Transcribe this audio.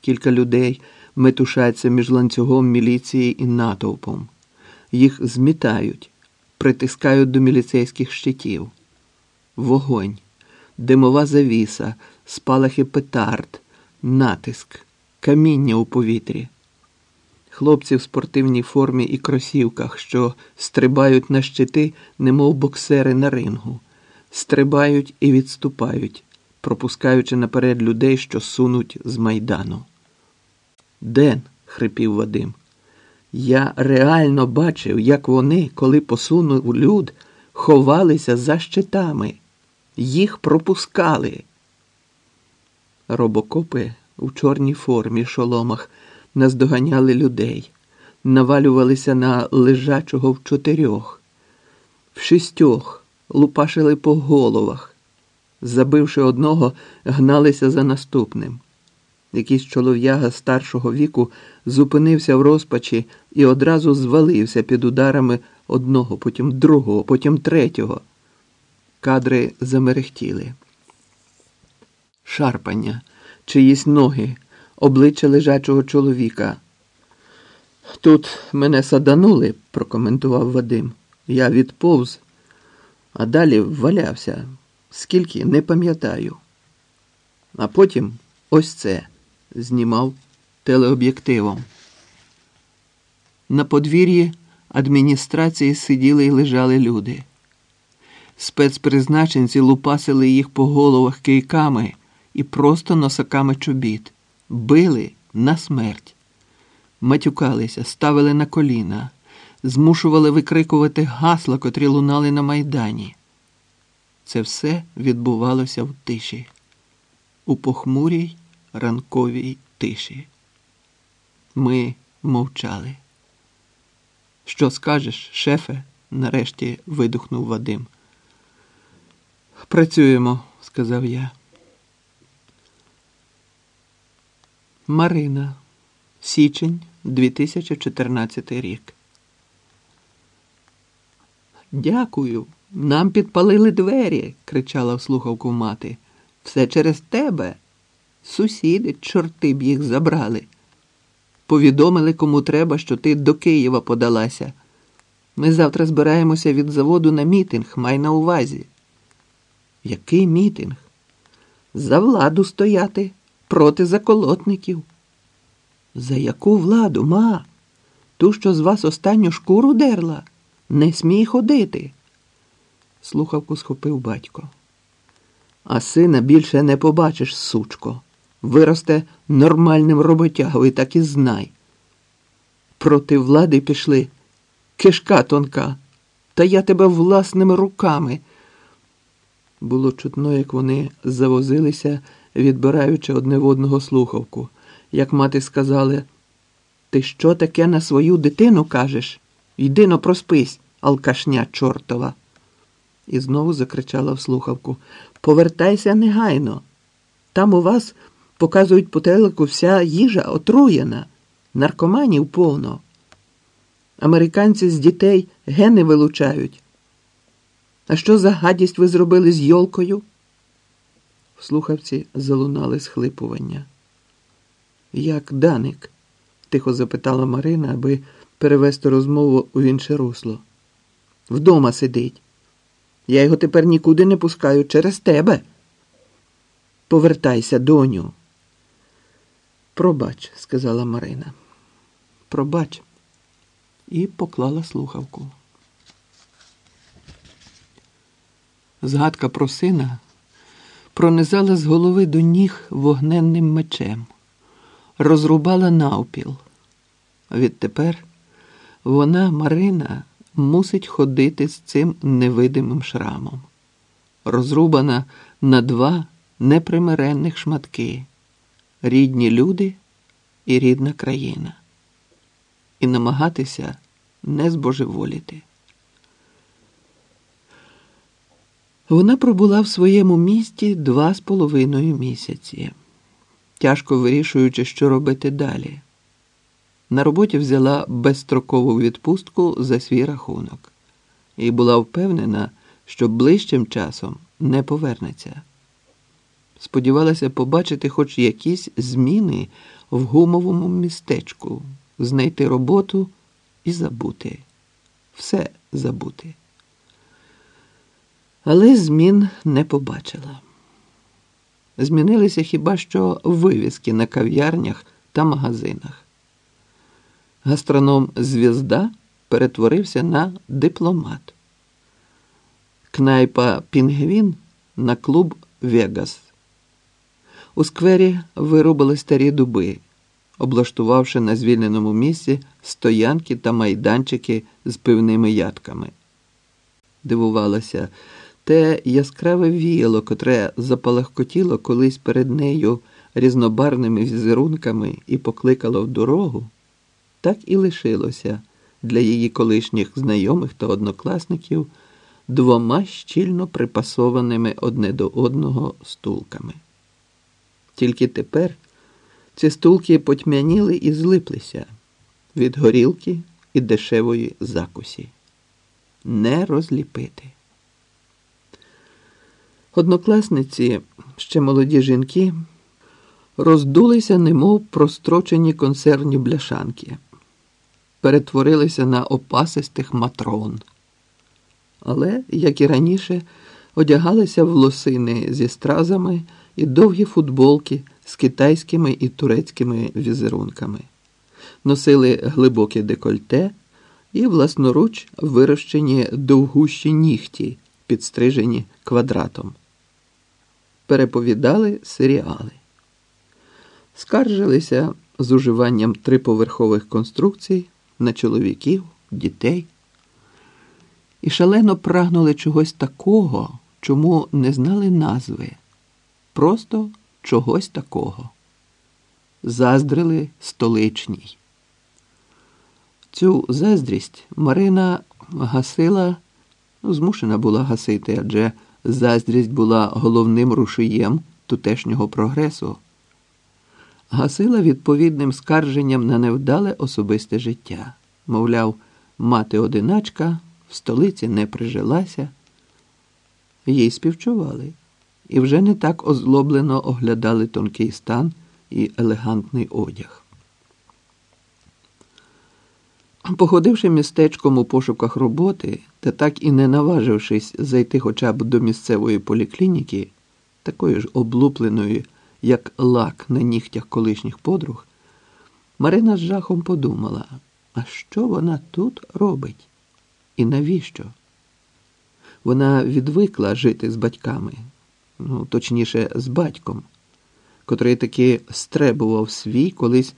Кілька людей метушаться між ланцюгом міліції і натовпом. Їх змітають, притискають до міліцейських щитів. Вогонь, димова завіса, спалахи петард, натиск, каміння у повітрі. Хлопці в спортивній формі і кросівках, що стрибають на щити, немов боксери на рингу, стрибають і відступають, пропускаючи наперед людей, що сунуть з майдану. Ден, хрипів Вадим, я реально бачив, як вони, коли посунув люд, ховалися за щитами. Їх пропускали. Робокопи у чорній формі шоломах наздоганяли людей, навалювалися на лежачого в чотирьох, в шістьох лупашили по головах. Забивши одного, гналися за наступним. Якийсь чолов'яга старшого віку зупинився в розпачі і одразу звалився під ударами одного, потім другого, потім третього. Кадри замерехтіли. Шарпання, чиїсь ноги, обличчя лежачого чоловіка. Тут мене саданули, прокоментував Вадим. Я відповз, а далі валявся. Скільки не пам'ятаю. А потім ось це знімав телеоб'єктивом. На подвір'ї адміністрації сиділи і лежали люди. Спецпризначенці лупасили їх по головах кийками і просто носаками чобіт, били на смерть, матюкалися, ставили на коліна, змушували викрикувати гасла, котрі лунали на майдані. Це все відбувалося в тиші, у похмурій ранковій тиші. Ми мовчали. Що скажеш, шефе? нарешті видухнув Вадим. Працюємо, сказав я. Марина, січень, 2014 рік. Дякую. Нам підпалили двері, кричала в слухавку мати. Все через тебе. Сусіди, чорти б їх забрали. Повідомили, кому треба, що ти до Києва подалася. Ми завтра збираємося від заводу на мітинг, май на увазі. Який мітинг? За владу стояти проти заколотників. За яку владу, ма? Ту, що з вас останню шкуру дерла? Не смій ходити. Слухавку схопив батько. А сина більше не побачиш, сучко. Виросте нормальним роботягою, так і знай. Проти влади пішли. Кишка тонка, та я тебе власними руками. Було чутно, як вони завозилися, відбираючи одне в одного слухавку. Як мати сказали, ти що таке на свою дитину кажеш? Йди но проспись, алкашня чортова. І знову закричала в слухавку Повертайся негайно. Там у вас показують по телеку вся їжа отруєна, наркоманів повно. Американці з дітей гени вилучають. А що за гадість ви зробили з йолкою? В слухавці залунали схлипування. Як Даник? тихо запитала Марина, аби перевести розмову у інше русло. Вдома сидить. Я його тепер нікуди не пускаю через тебе. Повертайся, доню. Пробач, сказала Марина. Пробач. І поклала слухавку. Згадка про сина пронизала з голови до ніг вогненним мечем, розрубала навпіл. Відтепер вона, Марина, мусить ходити з цим невидимим шрамом, розрубана на два непримиренних шматки рідні люди і рідна країна, і намагатися не збожеволіти. Вона пробула в своєму місті два з половиною місяці, тяжко вирішуючи, що робити далі. На роботі взяла безстрокову відпустку за свій рахунок і була впевнена, що ближчим часом не повернеться. Сподівалася побачити хоч якісь зміни в гумовому містечку, знайти роботу і забути. Все забути. Але змін не побачила. Змінилися хіба що вивіски на кав'ярнях та магазинах. Гастроном Звізда перетворився на дипломат. Кнайпа Пінгвін на клуб Вегас. У сквері вирубали старі дуби, облаштувавши на звільненому місці стоянки та майданчики з пивними ядками. Дивувалася те яскраве віяло, котре запалахкотіло колись перед нею різнобарними візерунками і покликало в дорогу, так і лишилося для її колишніх знайомих та однокласників двома щільно припасованими одне до одного стулками. Тільки тепер ці стулки потьмяніли і злиплися від горілки і дешевої закусі. Не розліпити. Однокласниці, ще молоді жінки, роздулися, немов прострочені консервні бляшанки, перетворилися на опасистих матрон. Але, як і раніше, одягалися в лосини зі стразами і довгі футболки з китайськими і турецькими візерунками, носили глибоке декольте і власноруч вирощені довгущі нігті, підстрижені квадратом. Переповідали серіали, скаржилися з уживанням триповерхових конструкцій на чоловіків, дітей. І шалено прагнули чогось такого, чому не знали назви, просто чогось такого. Заздрили столичній. Цю заздрість Марина гасила, ну, змушена була гасити, адже заздрість була головним рушієм тутешнього прогресу. Гасила відповідним скарженням на невдале особисте життя. Мовляв, мати одиначка в столиці не прижилася. Їй співчували і вже не так озлоблено оглядали тонкий стан і елегантний одяг. Походивши містечком у пошуках роботи та так і не наважившись зайти хоча б до місцевої поліклініки, такої ж облупленої, як лак на нігтях колишніх подруг, Марина з жахом подумала, а що вона тут робить? І навіщо? Вона відвикла жити з батьками, ну, точніше, з батьком, котрий таки стребував свій колись